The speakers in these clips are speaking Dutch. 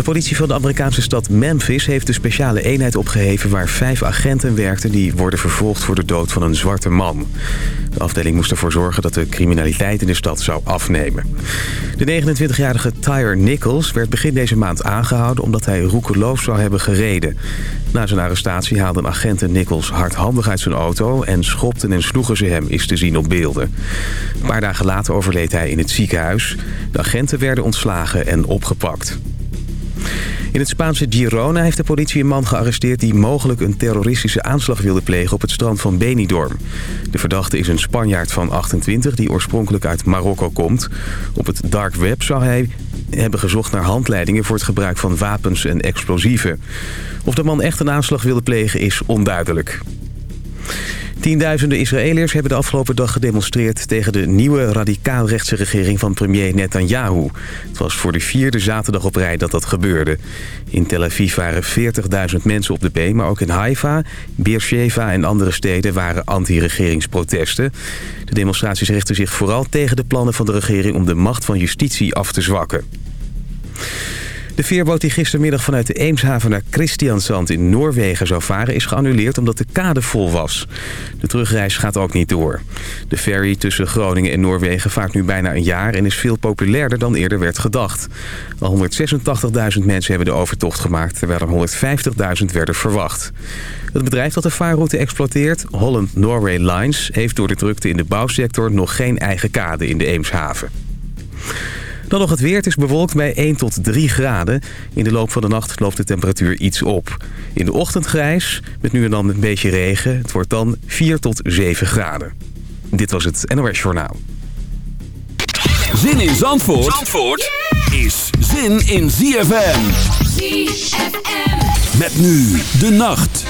De politie van de Amerikaanse stad Memphis heeft de speciale eenheid opgeheven... waar vijf agenten werkten die worden vervolgd voor de dood van een zwarte man. De afdeling moest ervoor zorgen dat de criminaliteit in de stad zou afnemen. De 29-jarige Tyre Nichols werd begin deze maand aangehouden... omdat hij roekeloos zou hebben gereden. Na zijn arrestatie haalden agenten Nichols hardhandig uit zijn auto... en schopten en sloegen ze hem, is te zien op beelden. Een paar dagen later overleed hij in het ziekenhuis. De agenten werden ontslagen en opgepakt. In het Spaanse Girona heeft de politie een man gearresteerd... die mogelijk een terroristische aanslag wilde plegen op het strand van Benidorm. De verdachte is een Spanjaard van 28 die oorspronkelijk uit Marokko komt. Op het dark web zou hij hebben gezocht naar handleidingen... voor het gebruik van wapens en explosieven. Of de man echt een aanslag wilde plegen is onduidelijk. Tienduizenden Israëliërs hebben de afgelopen dag gedemonstreerd... tegen de nieuwe radicaal-rechtse regering van premier Netanyahu. Het was voor de vierde zaterdag op rij dat dat gebeurde. In Tel Aviv waren 40.000 mensen op de been... maar ook in Haifa, Beersheva en andere steden waren anti-regeringsprotesten. De demonstraties richten zich vooral tegen de plannen van de regering... om de macht van justitie af te zwakken. De veerboot die gistermiddag vanuit de Eemshaven naar Christiansand in Noorwegen zou varen... is geannuleerd omdat de kade vol was. De terugreis gaat ook niet door. De ferry tussen Groningen en Noorwegen vaart nu bijna een jaar... en is veel populairder dan eerder werd gedacht. Al 186.000 mensen hebben de overtocht gemaakt... terwijl er 150.000 werden verwacht. Het bedrijf dat de vaarroute exploiteert, Holland Norway Lines... heeft door de drukte in de bouwsector nog geen eigen kade in de Eemshaven. Dan nog het weer. Het is bewolkt bij 1 tot 3 graden. In de loop van de nacht loopt de temperatuur iets op. In de ochtend grijs, met nu en dan een beetje regen. Het wordt dan 4 tot 7 graden. Dit was het NOS Journaal. Zin in Zandvoort, Zandvoort is zin in ZFM. ZFM. Met nu de nacht.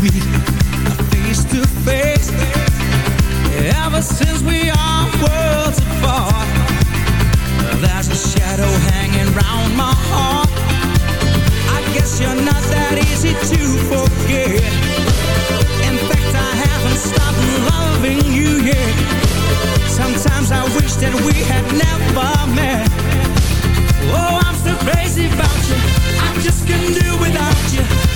we are face to face. Ever since we are worlds apart, there's a shadow my heart. I guess you're not that easy to forget. In fact, I haven't stopped loving you yet. Sometimes I wish that we had never met. Oh, I'm so crazy about you. I just can't do without you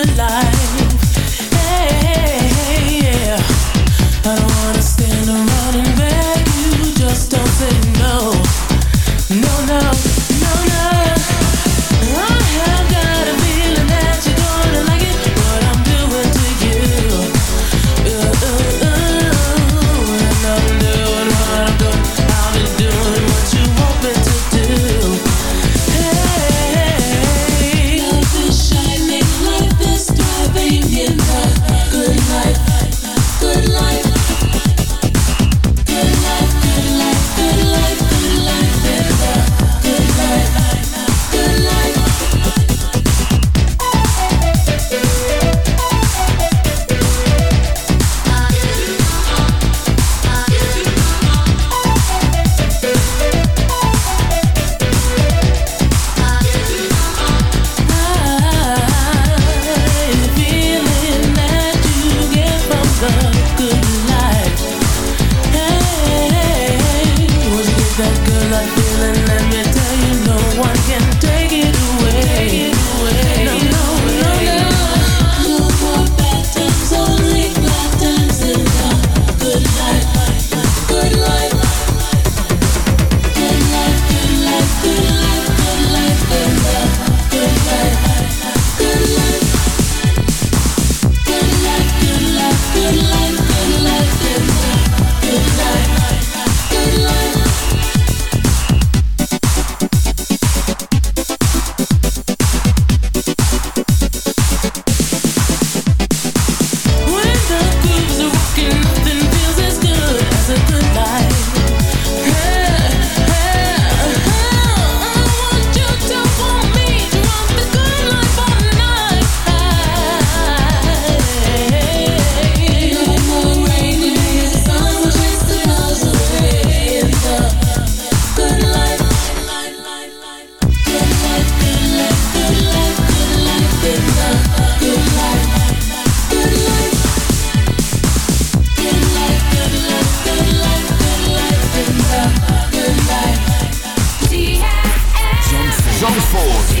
Zandvoort.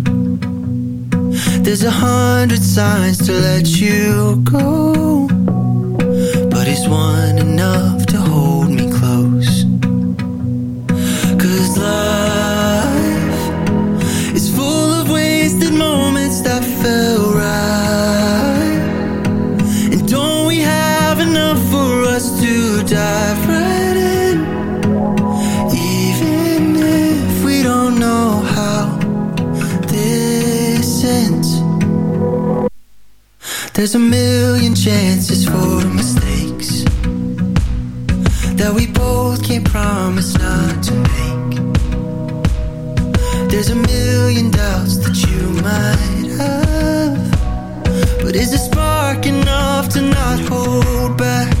There's a hundred signs to let you go But is one enough? There's a million chances for mistakes That we both can't promise not to make There's a million doubts that you might have But is the spark enough to not hold back?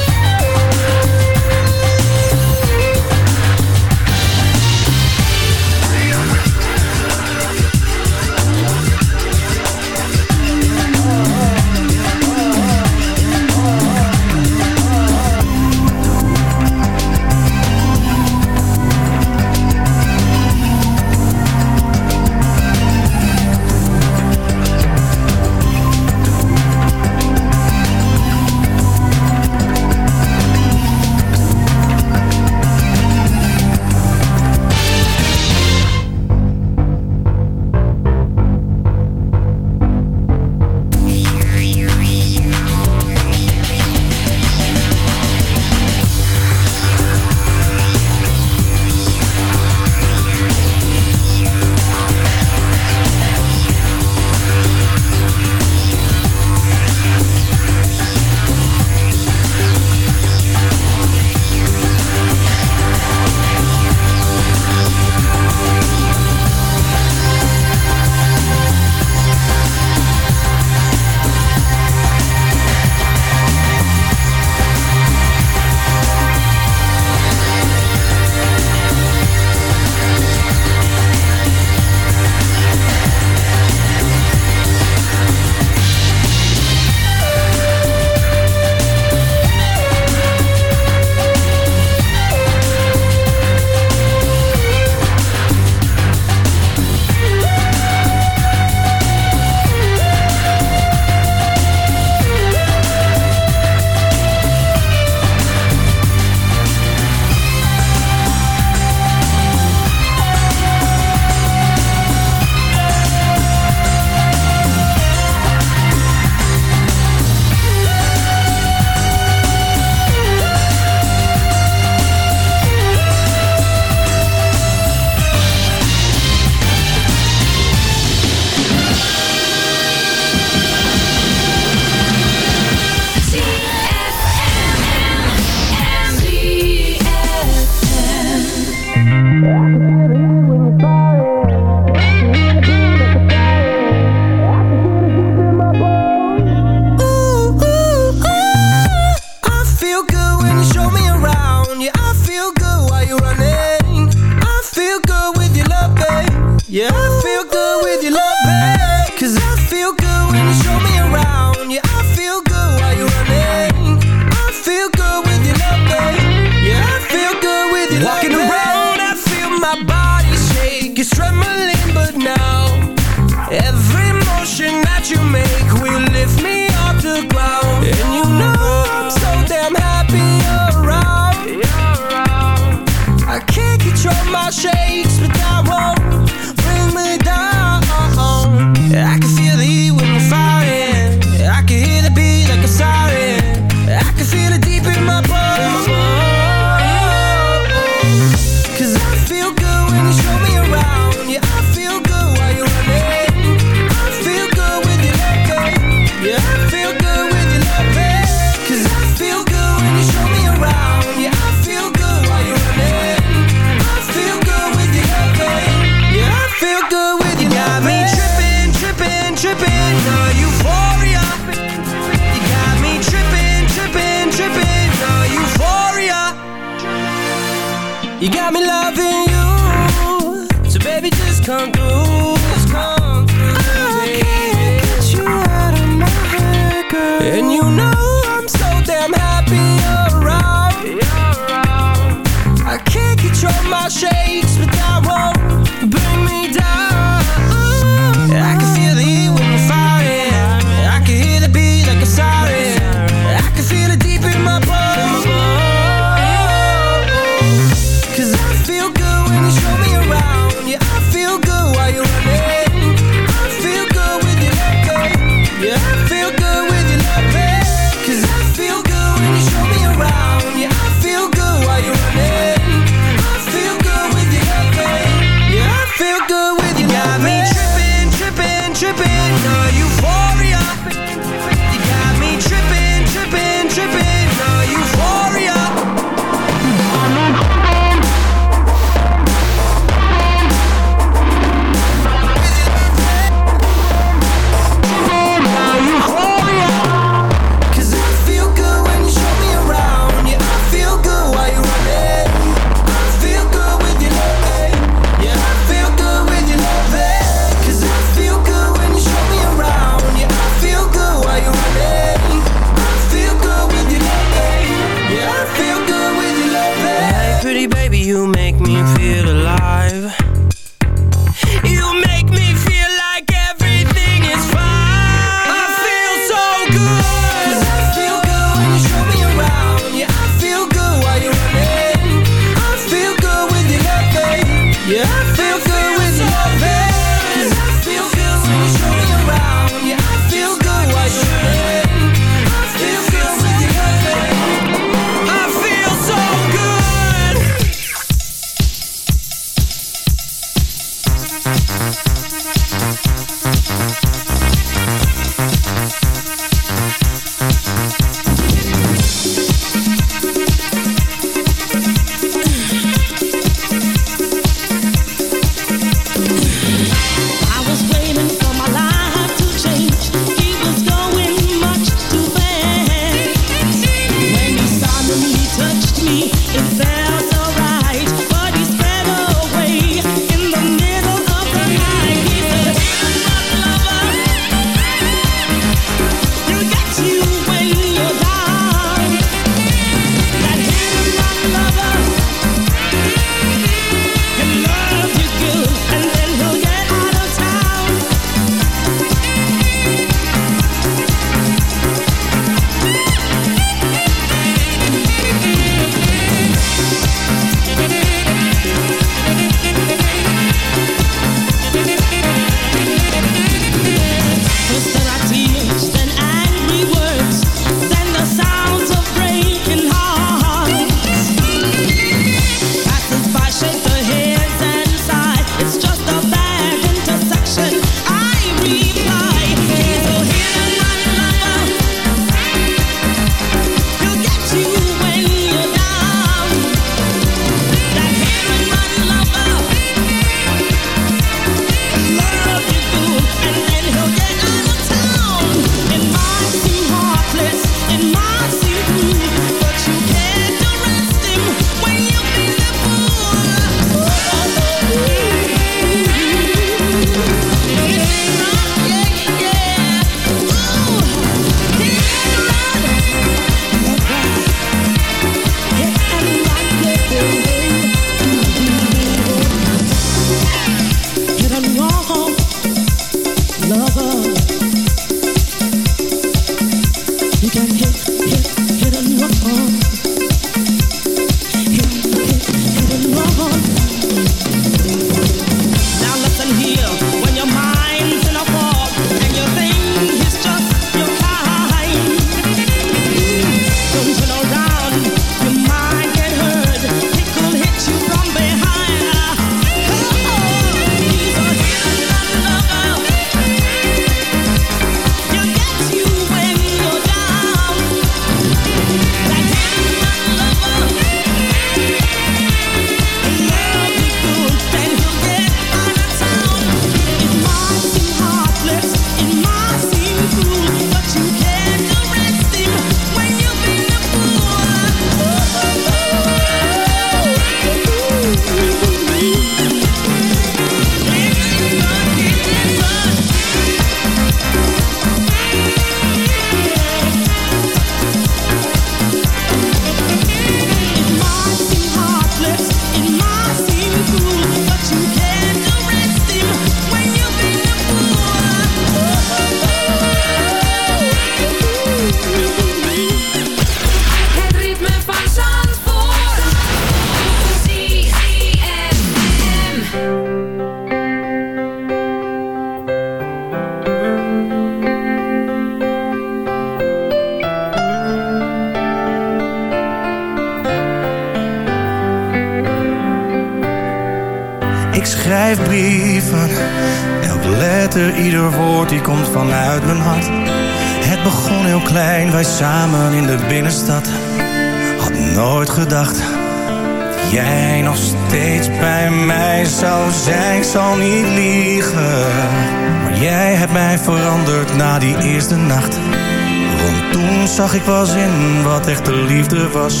Zag ik pas in wat echte liefde was.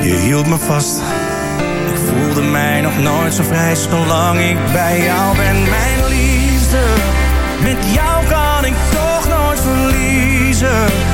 Je hield me vast voelde mij nog nooit zo vrij zolang ik bij jou ben. Mijn liefde, met jou kan ik toch nooit verliezen.